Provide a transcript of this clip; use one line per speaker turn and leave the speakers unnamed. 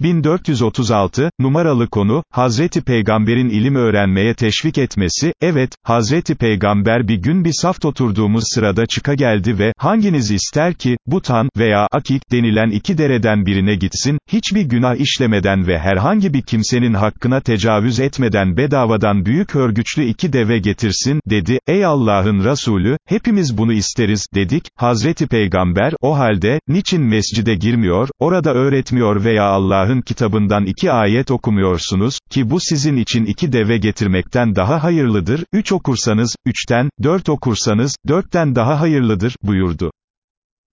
1436, numaralı konu, Hazreti Peygamber'in ilim öğrenmeye teşvik etmesi, evet, Hazreti Peygamber bir gün bir saft oturduğumuz sırada çıka geldi ve, hanginiz ister ki, Butan, veya Akik, denilen iki dereden birine gitsin, hiçbir günah işlemeden ve herhangi bir kimsenin hakkına tecavüz etmeden bedavadan büyük örgüçlü iki deve getirsin, dedi, ey Allah'ın Resulü, hepimiz bunu isteriz, dedik, Hazreti Peygamber, o halde, niçin mescide girmiyor, orada öğretmiyor veya Allah'ın kitabından iki ayet okumuyorsunuz, ki bu sizin için iki deve getirmekten daha hayırlıdır, üç okursanız, üçten, dört okursanız, dörtten daha hayırlıdır, buyurdu.